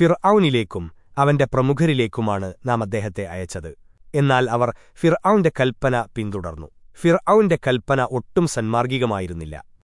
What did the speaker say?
ഫിർഔനിലേക്കും അവന്റെ പ്രമുഖരിലേക്കുമാണ് നാം അദ്ദേഹത്തെ അയച്ചത്. എന്നാൽ അവർ ഫിർ കൽപ്പന പിന്തുടർന്നു. ഫിർ കൽപ്പന ഒട്ടും സന്മാർഗികമായിരുന്നില്ല.